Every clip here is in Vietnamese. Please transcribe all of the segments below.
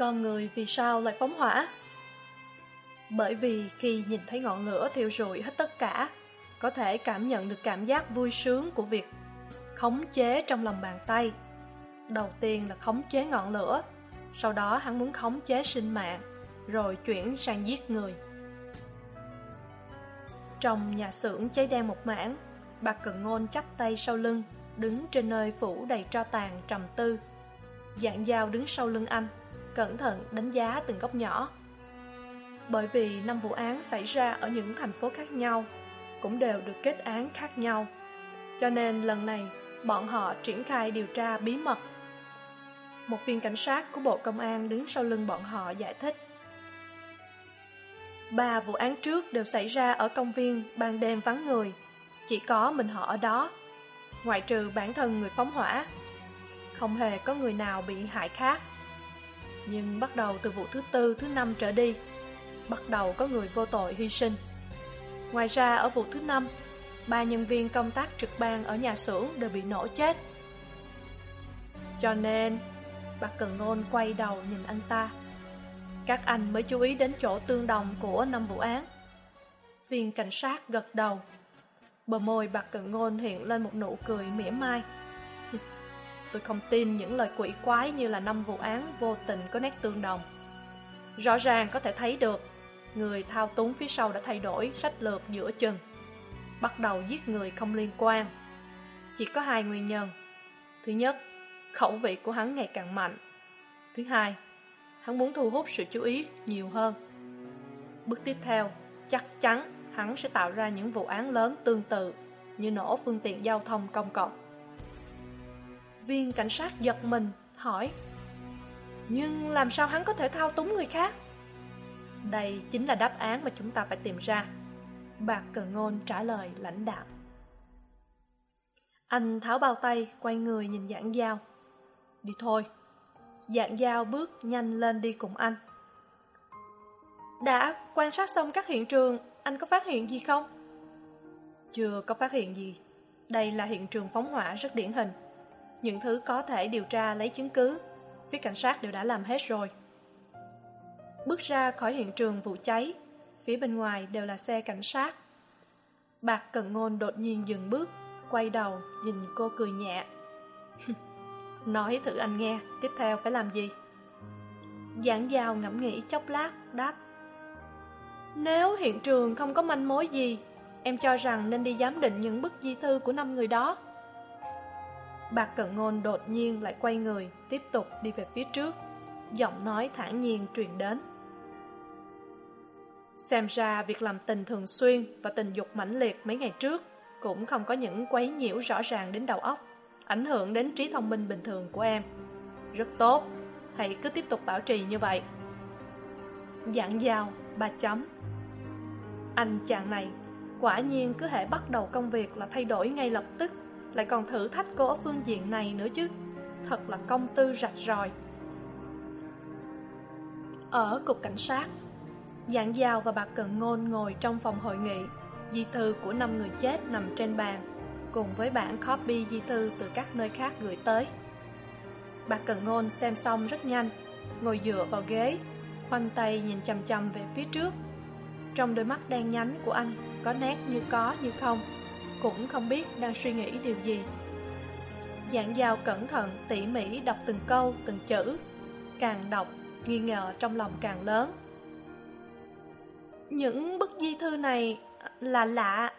Con người vì sao lại phóng hỏa? Bởi vì khi nhìn thấy ngọn lửa thiêu rụi hết tất cả, có thể cảm nhận được cảm giác vui sướng của việc khống chế trong lòng bàn tay. Đầu tiên là khống chế ngọn lửa, sau đó hắn muốn khống chế sinh mạng, rồi chuyển sang giết người. Trong nhà xưởng cháy đen một mảng, bà Cần Ngôn chắp tay sau lưng, đứng trên nơi phủ đầy tro tàn trầm tư. Dạng dao đứng sau lưng anh, cẩn thận đánh giá từng góc nhỏ. Bởi vì năm vụ án xảy ra ở những thành phố khác nhau, cũng đều được kết án khác nhau. Cho nên lần này, bọn họ triển khai điều tra bí mật. Một viên cảnh sát của Bộ Công an đứng sau lưng bọn họ giải thích. Ba vụ án trước đều xảy ra ở công viên ban đêm vắng người, chỉ có mình họ ở đó, ngoại trừ bản thân người phóng hỏa. Không hề có người nào bị hại khác. Nhưng bắt đầu từ vụ thứ tư, thứ năm trở đi, bắt đầu có người vô tội hy sinh. Ngoài ra ở vụ thứ năm, ba nhân viên công tác trực ban ở nhà xưởng đều bị nổ chết. Cho nên, bà Cần Ngôn quay đầu nhìn anh ta. Các anh mới chú ý đến chỗ tương đồng của năm vụ án. Viên cảnh sát gật đầu. Bờ môi bà Cần Ngôn hiện lên một nụ cười mỉa mai. Tôi không tin những lời quỷ quái như là năm vụ án vô tình có nét tương đồng. Rõ ràng có thể thấy được, người thao túng phía sau đã thay đổi sách lược giữa chừng. Bắt đầu giết người không liên quan. Chỉ có hai nguyên nhân. Thứ nhất, khẩu vị của hắn ngày càng mạnh. Thứ hai, hắn muốn thu hút sự chú ý nhiều hơn. Bước tiếp theo, chắc chắn hắn sẽ tạo ra những vụ án lớn tương tự như nổ phương tiện giao thông công cộng. Viên cảnh sát giật mình, hỏi Nhưng làm sao hắn có thể thao túng người khác? Đây chính là đáp án mà chúng ta phải tìm ra. Bạc Cờ Ngôn trả lời lãnh đạm. Anh tháo bao tay, quay người nhìn dạng dao. Đi thôi. Dạng dao bước nhanh lên đi cùng anh. Đã quan sát xong các hiện trường, anh có phát hiện gì không? Chưa có phát hiện gì. Đây là hiện trường phóng hỏa rất điển hình. Những thứ có thể điều tra lấy chứng cứ, phía cảnh sát đều đã làm hết rồi. Bước ra khỏi hiện trường vụ cháy, phía bên ngoài đều là xe cảnh sát. Bạc Cần Ngôn đột nhiên dừng bước, quay đầu, nhìn cô cười nhẹ. Nói thử anh nghe, tiếp theo phải làm gì? Giảng giao ngẫm nghĩ chốc lát, đáp. Nếu hiện trường không có manh mối gì, em cho rằng nên đi giám định những bức di thư của năm người đó. Bạc Cận Ngôn đột nhiên lại quay người, tiếp tục đi về phía trước. Giọng nói thản nhiên truyền đến. Xem ra việc làm tình thường xuyên và tình dục mãnh liệt mấy ngày trước cũng không có những quấy nhiễu rõ ràng đến đầu óc, ảnh hưởng đến trí thông minh bình thường của em. Rất tốt, hãy cứ tiếp tục bảo trì như vậy. Dạng dao, ba chấm. Anh chàng này, quả nhiên cứ hệ bắt đầu công việc là thay đổi ngay lập tức, lại còn thử thách cô ở phương diện này nữa chứ. Thật là công tư rạch ròi. Ở cục cảnh sát, Dạng Giao và bà Cần Ngôn ngồi trong phòng hội nghị, di thư của năm người chết nằm trên bàn, cùng với bản copy di thư từ các nơi khác gửi tới. Bà Cần Ngôn xem xong rất nhanh, ngồi dựa vào ghế, khoanh tay nhìn chằm chằm về phía trước. Trong đôi mắt đen nhánh của anh có nét như có như không, cũng không biết đang suy nghĩ điều gì. Dạng Giao cẩn thận, tỉ mỉ đọc từng câu, từng chữ. Càng đọc, nghi ngờ trong lòng càng lớn. Những bức di thư này là lạ.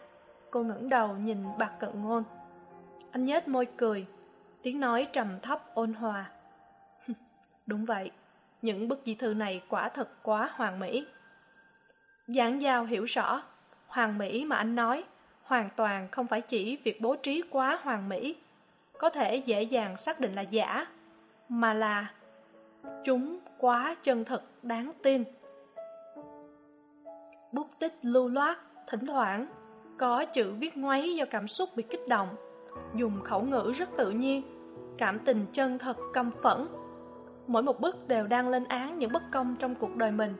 Cô ngẩng đầu nhìn bạc cận ngôn. Anh nhếch môi cười, tiếng nói trầm thấp ôn hòa. Đúng vậy, những bức di thư này quả thật quá hoàn mỹ. Giảng giao hiểu rõ, hoàn mỹ mà anh nói, hoàn toàn không phải chỉ việc bố trí quá hoàn mỹ, có thể dễ dàng xác định là giả, mà là chúng quá chân thật đáng tin. Bút tích lưu loát thỉnh thoảng có chữ viết ngoáy do cảm xúc bị kích động dùng khẩu ngữ rất tự nhiên cảm tình chân thật căm phẫn. Mỗi một bức đều đang lên án những bất công trong cuộc đời mình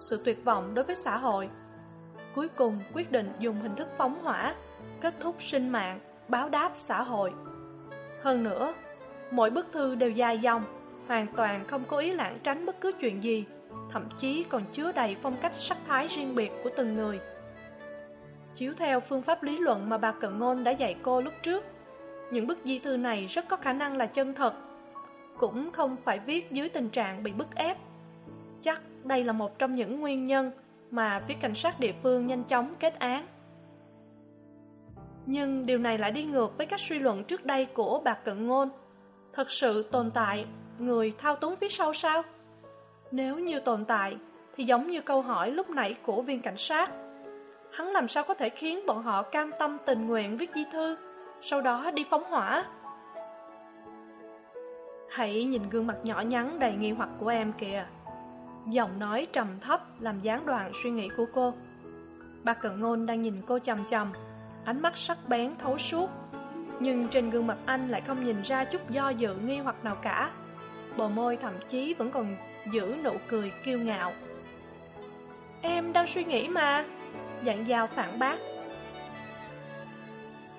sự tuyệt vọng đối với xã hội cuối cùng quyết định dùng hình thức phóng hỏa, kết thúc sinh mạng, báo đáp xã hội. Hơn nữa, mỗi bức thư đều dài dòng, hoàn toàn không cố ý lảng tránh bất cứ chuyện gì, thậm chí còn chứa đầy phong cách sắc thái riêng biệt của từng người. Chiếu theo phương pháp lý luận mà bà cận ngôn đã dạy cô lúc trước, những bức di thư này rất có khả năng là chân thật, cũng không phải viết dưới tình trạng bị bức ép. Chắc đây là một trong những nguyên nhân mà phía cảnh sát địa phương nhanh chóng kết án. Nhưng điều này lại đi ngược với các suy luận trước đây của bà cận ngôn. Thật sự tồn tại, người thao túng phía sau sao? Nếu như tồn tại, thì giống như câu hỏi lúc nãy của viên cảnh sát. Hắn làm sao có thể khiến bọn họ cam tâm tình nguyện viết di thư, sau đó đi phóng hỏa? Hãy nhìn gương mặt nhỏ nhắn đầy nghi hoặc của em kìa giọng nói trầm thấp làm gián đoạn suy nghĩ của cô. Bà cận ngôn đang nhìn cô chằm chằm, ánh mắt sắc bén thấu suốt. Nhưng trên gương mặt anh lại không nhìn ra chút do dự nghi hoặc nào cả. Bờ môi thậm chí vẫn còn giữ nụ cười kiêu ngạo. Em đang suy nghĩ mà dặn dao phản bác.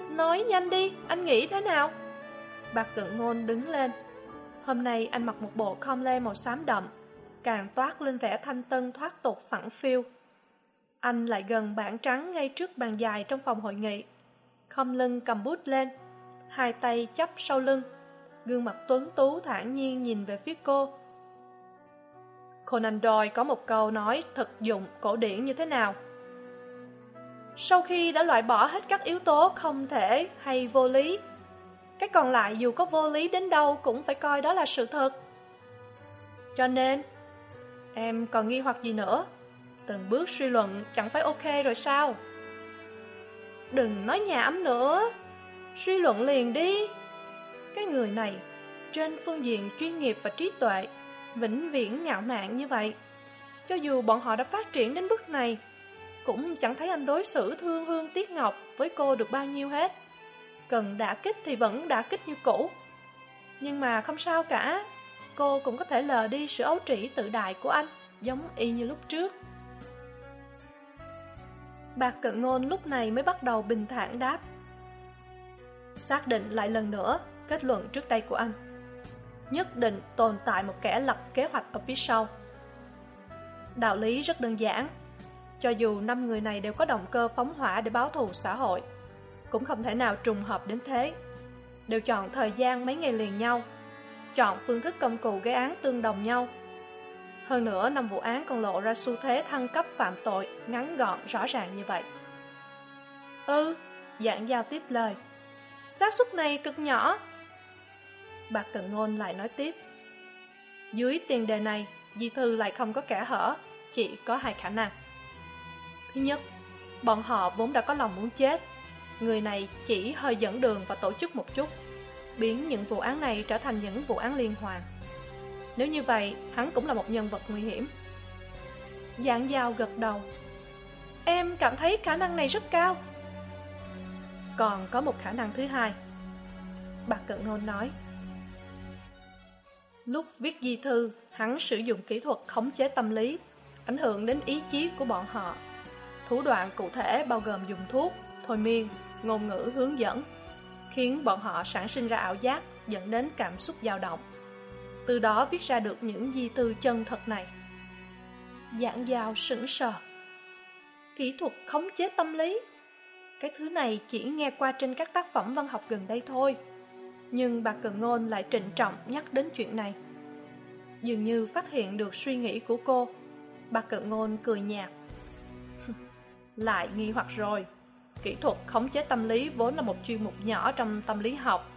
Nói nhanh đi, anh nghĩ thế nào? Bà cận ngôn đứng lên. Hôm nay anh mặc một bộ com lê màu xám đậm càng toát lên vẻ thanh tân thoát tục phẳng phiu. anh lại gần bảng trắng ngay trước bàn dài trong phòng hội nghị. Khom lưng cầm bút lên, hai tay chắp sau lưng, gương mặt tuấn tú thản nhiên nhìn về phía cô. Conan doyle có một câu nói thực dụng cổ điển như thế nào? Sau khi đã loại bỏ hết các yếu tố không thể hay vô lý, cái còn lại dù có vô lý đến đâu cũng phải coi đó là sự thật. Cho nên em còn nghi hoặc gì nữa? Từng bước suy luận chẳng phải ok rồi sao? Đừng nói nhảm nữa. Suy luận liền đi. Cái người này, trên phương diện chuyên nghiệp và trí tuệ, vĩnh viễn ngạo mạn như vậy. Cho dù bọn họ đã phát triển đến bước này, cũng chẳng thấy anh đối xử thương hương tiếc ngọc với cô được bao nhiêu hết. Cần đả kích thì vẫn đả kích như cũ. Nhưng mà không sao cả cô cũng có thể lờ đi sự ấu trĩ tự đại của anh, giống y như lúc trước. Bạc cận ngôn lúc này mới bắt đầu bình thản đáp. Xác định lại lần nữa kết luận trước đây của anh. Nhất định tồn tại một kẻ lập kế hoạch ở phía sau. Đạo lý rất đơn giản. Cho dù năm người này đều có động cơ phóng hỏa để báo thù xã hội, cũng không thể nào trùng hợp đến thế. Đều chọn thời gian mấy ngày liền nhau chọn phương thức công cụ gây án tương đồng nhau. Hơn nữa, năm vụ án còn lộ ra xu thế thăng cấp phạm tội ngắn gọn, rõ ràng như vậy. Ừ dạng giao tiếp lời. Xác suất này cực nhỏ. Bà cận ngôn lại nói tiếp. Dưới tiền đề này, di thư lại không có kẻ hở, chỉ có hai khả năng. Thứ nhất, bọn họ vốn đã có lòng muốn chết. Người này chỉ hơi dẫn đường và tổ chức một chút biến những vụ án này trở thành những vụ án liên hoàn. Nếu như vậy, hắn cũng là một nhân vật nguy hiểm. Dạng dao gật đầu. Em cảm thấy khả năng này rất cao. Còn có một khả năng thứ hai. Bà cận ngôn nói. Lúc viết di thư, hắn sử dụng kỹ thuật khống chế tâm lý, ảnh hưởng đến ý chí của bọn họ. Thủ đoạn cụ thể bao gồm dùng thuốc, thôi miên, ngôn ngữ hướng dẫn khiến bọn họ sản sinh ra ảo giác, dẫn đến cảm xúc dao động. Từ đó viết ra được những di tư chân thật này. Giảng giao sững sờ. Kỹ thuật khống chế tâm lý. Cái thứ này chỉ nghe qua trên các tác phẩm văn học gần đây thôi. Nhưng bà cần ngôn lại trịnh trọng nhắc đến chuyện này. Dường như phát hiện được suy nghĩ của cô, bà cận ngôn cười nhạt. Lại nghi hoặc rồi kỹ thuật khống chế tâm lý vốn là một chuyên mục nhỏ trong tâm lý học.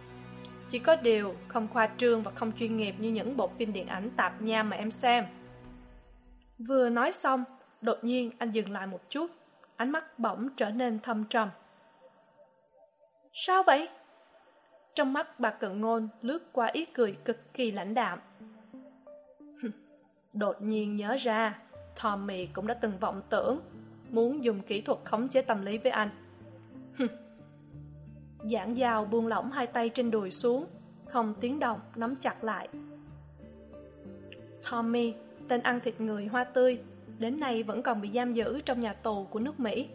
Chỉ có điều không khoa trương và không chuyên nghiệp như những bộ phim điện ảnh tạp nham mà em xem. Vừa nói xong, đột nhiên anh dừng lại một chút, ánh mắt bỗng trở nên thâm trầm. Sao vậy? Trong mắt bà cận ngôn lướt qua ý cười cực kỳ lãnh đạm. Đột nhiên nhớ ra, tommy cũng đã từng vọng tưởng muốn dùng kỹ thuật khống chế tâm lý với anh giảng dao buông lỏng hai tay trên đùi xuống, không tiếng động, nắm chặt lại. Tommy, tên ăn thịt người hoa tươi, đến nay vẫn còn bị giam giữ trong nhà tù của nước mỹ.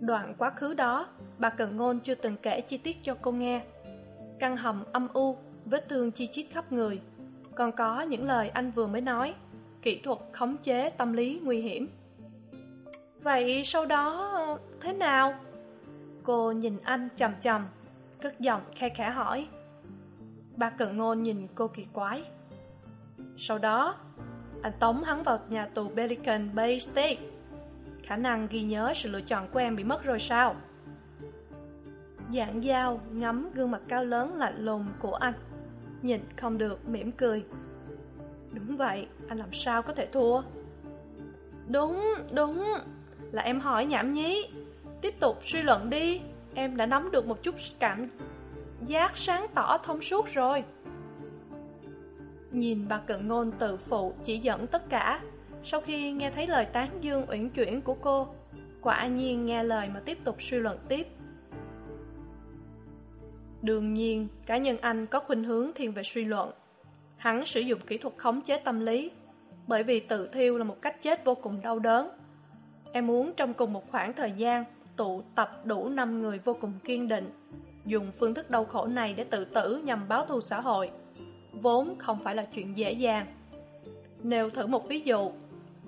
Đoạn quá khứ đó, bà cần ngôn chưa từng kể chi tiết cho cô nghe. Căn hầm âm u, vết thương chi chít khắp người. Còn có những lời anh vừa mới nói, kỹ thuật khống chế tâm lý nguy hiểm. Vậy sau đó thế nào? Cô nhìn anh chầm chầm, cất giọng khe khẽ hỏi. Ba cận ngôn nhìn cô kỳ quái. Sau đó anh tống hắn vào nhà tù pelican bay state. Khả năng ghi nhớ sự lựa chọn của em bị mất rồi sao? Dạng dao ngắm gương mặt cao lớn lạnh lùng của anh nhìn không được mỉm cười. Đúng vậy anh làm sao có thể thua? Đúng đúng là em hỏi nhảm nhí tiếp tục suy luận đi. Em đã nắm được một chút cảm giác sáng tỏ thông suốt rồi. Nhìn bà cận ngôn tự phụ chỉ dẫn tất cả, sau khi nghe thấy lời tán dương uyển chuyển của cô, quả nhiên nghe lời mà tiếp tục suy luận tiếp. Đương nhiên, cá nhân anh có khuynh hướng thiên về suy luận. Hắn sử dụng kỹ thuật khống chế tâm lý, bởi vì tự thiêu là một cách chết vô cùng đau đớn. Em muốn trong cùng một khoảng thời gian tụ tập đủ năm người vô cùng kiên định, dùng phương thức đau khổ này để tự tử nhằm báo thù xã hội. Vốn không phải là chuyện dễ dàng. Nêu thử một ví dụ,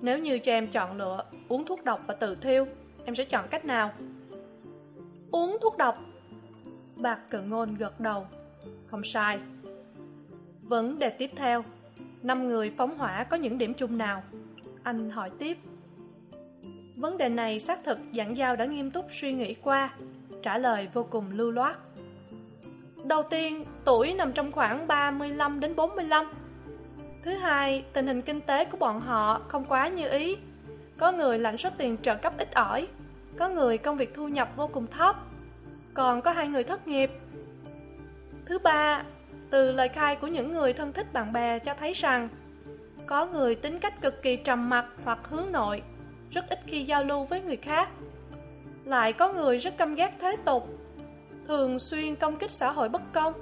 nếu như cho em chọn lựa uống thuốc độc và tự thiêu, em sẽ chọn cách nào? Uống thuốc độc? Bạc cự ngôn gật đầu. Không sai. Vấn đề tiếp theo, năm người phóng hỏa có những điểm chung nào? Anh hỏi tiếp vấn đề này xác thực giảng giao đã nghiêm túc suy nghĩ qua, trả lời vô cùng lưu loát. Đầu tiên, tuổi nằm trong khoảng ba mươi lăm đến bốn mươi lăm. Thứ hai, tình hình kinh tế của bọn họ không quá như ý. Có người lãnh số tiền trợ cấp ít ỏi, có người công việc thu nhập vô cùng thấp, còn có hai người thất nghiệp. Thứ ba, từ lời khai của những người thân thích bạn bè cho thấy rằng có người tính cách cực kỳ trầm mặc hoặc hướng nội rất ít khi giao lưu với người khác. Lại có người rất căm ghét thế tục, thường xuyên công kích xã hội bất công.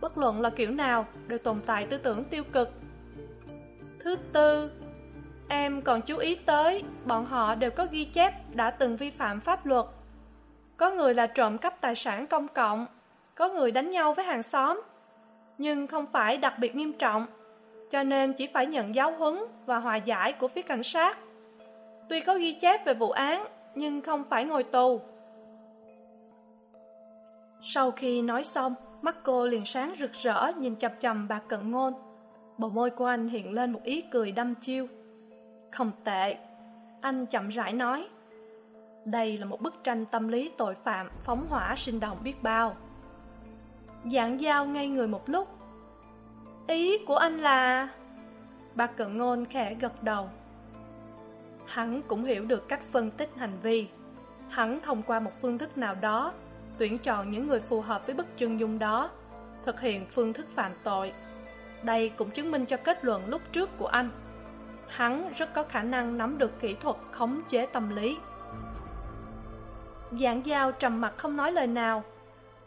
Bất luận là kiểu nào đều tồn tại tư tưởng tiêu cực. Thứ tư, em còn chú ý tới, bọn họ đều có ghi chép đã từng vi phạm pháp luật. Có người là trộm cắp tài sản công cộng, có người đánh nhau với hàng xóm, nhưng không phải đặc biệt nghiêm trọng, cho nên chỉ phải nhận giáo huấn và hòa giải của phía cảnh sát tuy có ghi chép về vụ án, nhưng không phải ngồi tù. Sau khi nói xong, mắt cô liền sáng rực rỡ nhìn chằm chằm bà cận ngôn. Bộ môi của anh hiện lên một ý cười đăm chiêu. Không tệ, anh chậm rãi nói, đây là một bức tranh tâm lý tội phạm phóng hỏa sinh động biết bao. Dạng dao ngay người một lúc. Ý của anh là bà cận ngôn khẽ gật đầu hắn cũng hiểu được cách phân tích hành vi. Hắn thông qua một phương thức nào đó, tuyển chọn những người phù hợp với bức chân dung đó, thực hiện phương thức phạm tội. Đây cũng chứng minh cho kết luận lúc trước của anh. Hắn rất có khả năng nắm được kỹ thuật khống chế tâm lý. Giảng giao trầm mặc không nói lời nào.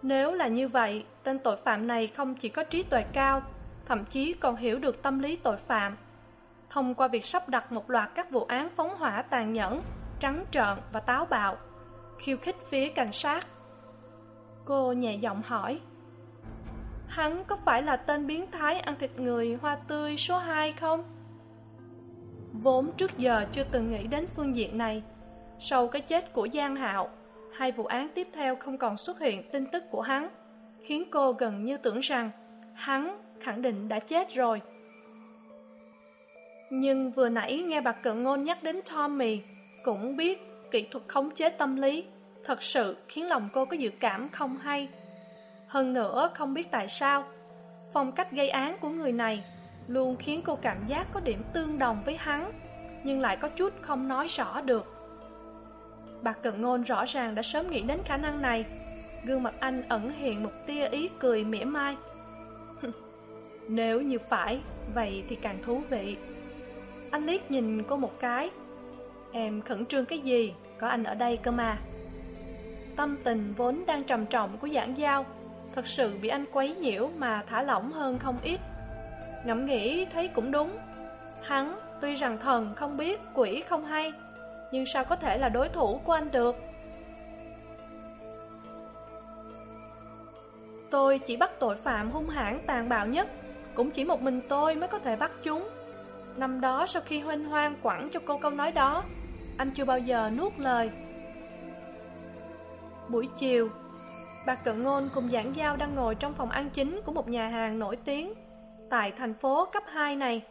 Nếu là như vậy, tên tội phạm này không chỉ có trí tuệ cao, thậm chí còn hiểu được tâm lý tội phạm thông qua việc sắp đặt một loạt các vụ án phóng hỏa tàn nhẫn, trắng trợn và táo bạo, khiêu khích phía cảnh sát. Cô nhẹ giọng hỏi, hắn có phải là tên biến thái ăn thịt người hoa tươi số hai không? Vốn trước giờ chưa từng nghĩ đến phương diện này, sau cái chết của giang hạo, hai vụ án tiếp theo không còn xuất hiện tin tức của hắn, khiến cô gần như tưởng rằng hắn khẳng định đã chết rồi nhưng vừa nãy nghe bà cận ngôn nhắc đến tommy, cũng biết kỹ thuật khống chế tâm lý thật sự khiến lòng cô có dự cảm không hay. Hơn nữa, không biết tại sao, phong cách gây án của người này luôn khiến cô cảm giác có điểm tương đồng với hắn, nhưng lại có chút không nói rõ được. Bà cận ngôn rõ ràng đã sớm nghĩ đến khả năng này. Gương mặt anh ẩn hiện một tia ý cười mỉa mai. Nếu như phải, vậy thì càng thú vị. Anh liếc nhìn cô một cái. Em khẩn trương cái gì, có anh ở đây cơ mà. Tâm tình vốn đang trầm trọng của giảng giao, thật sự bị anh quấy nhiễu mà thả lỏng hơn không ít. Ngẫm nghĩ thấy cũng đúng. Hắn tuy rằng thần không biết, quỷ không hay, nhưng sao có thể là đối thủ của anh được? Tôi chỉ bắt tội phạm hung hãn tàn bạo nhất, cũng chỉ một mình tôi mới có thể bắt chúng. Năm đó sau khi huynh hoang quẳng cho cô câu nói đó, anh chưa bao giờ nuốt lời. Buổi chiều, bà Cận Ngôn cùng giảng giao đang ngồi trong phòng ăn chính của một nhà hàng nổi tiếng tại thành phố cấp 2 này.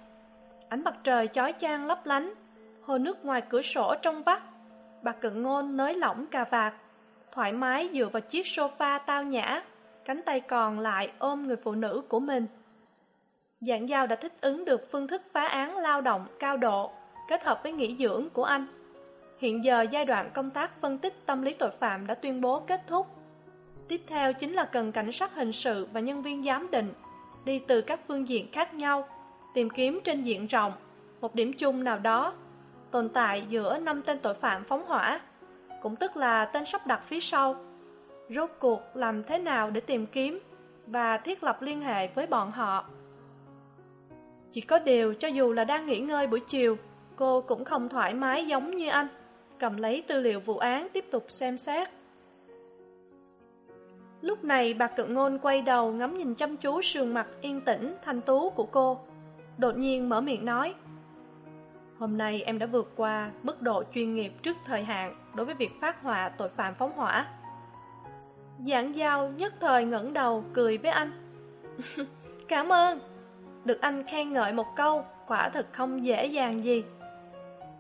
Ánh mặt trời chói chang lấp lánh, hồ nước ngoài cửa sổ trong vắt. Bà Cận Ngôn nới lỏng cà vạt, thoải mái dựa vào chiếc sofa tao nhã, cánh tay còn lại ôm người phụ nữ của mình. Dạng giao đã thích ứng được phương thức phá án lao động cao độ kết hợp với nghỉ dưỡng của anh. Hiện giờ giai đoạn công tác phân tích tâm lý tội phạm đã tuyên bố kết thúc. Tiếp theo chính là cần cảnh sát hình sự và nhân viên giám định đi từ các phương diện khác nhau, tìm kiếm trên diện rộng một điểm chung nào đó tồn tại giữa năm tên tội phạm phóng hỏa, cũng tức là tên sắp đặt phía sau. Rốt cuộc làm thế nào để tìm kiếm và thiết lập liên hệ với bọn họ? Chỉ có điều cho dù là đang nghỉ ngơi buổi chiều, cô cũng không thoải mái giống như anh, cầm lấy tư liệu vụ án tiếp tục xem xét. Lúc này bà cự ngôn quay đầu ngắm nhìn chăm chú sườn mặt yên tĩnh, thanh tú của cô. Đột nhiên mở miệng nói. Hôm nay em đã vượt qua mức độ chuyên nghiệp trước thời hạn đối với việc phát họa tội phạm phóng hỏa. Giảng giao nhất thời ngẩng đầu cười với anh. Cảm ơn. Được anh khen ngợi một câu, quả thật không dễ dàng gì.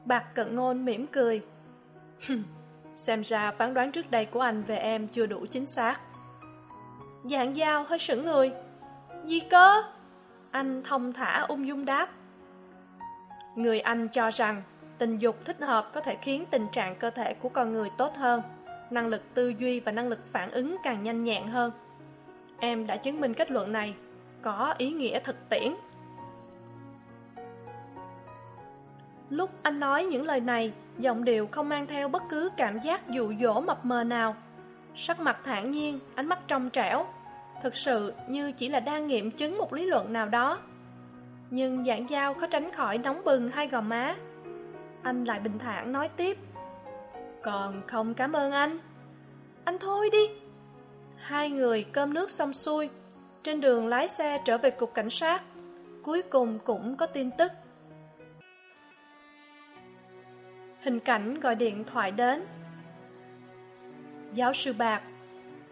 Bạc cận ngôn mỉm cười. Xem ra phán đoán trước đây của anh về em chưa đủ chính xác. Dạng dao hơi sững người. Gì cơ? Anh thông thả ung dung đáp. Người anh cho rằng tình dục thích hợp có thể khiến tình trạng cơ thể của con người tốt hơn, năng lực tư duy và năng lực phản ứng càng nhanh nhẹn hơn. Em đã chứng minh kết luận này có ý nghĩa thực tiễn. Lúc anh nói những lời này, giọng điệu không mang theo bất cứ cảm giác dụ dỗ mập mờ nào. Sắc mặt thản nhiên, ánh mắt trong trẻo, thực sự như chỉ là đang nghiệm chứng một lý luận nào đó. Nhưng dạng dao khó tránh khỏi nóng bừng hai gò má. Anh lại bình thản nói tiếp. Còn không cảm ơn anh. Anh thôi đi. Hai người cơm nước xong xuôi, trên đường lái xe trở về cục cảnh sát, cuối cùng cũng có tin tức. Hình cảnh gọi điện thoại đến. Giáo sư bạc,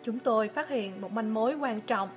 chúng tôi phát hiện một manh mối quan trọng.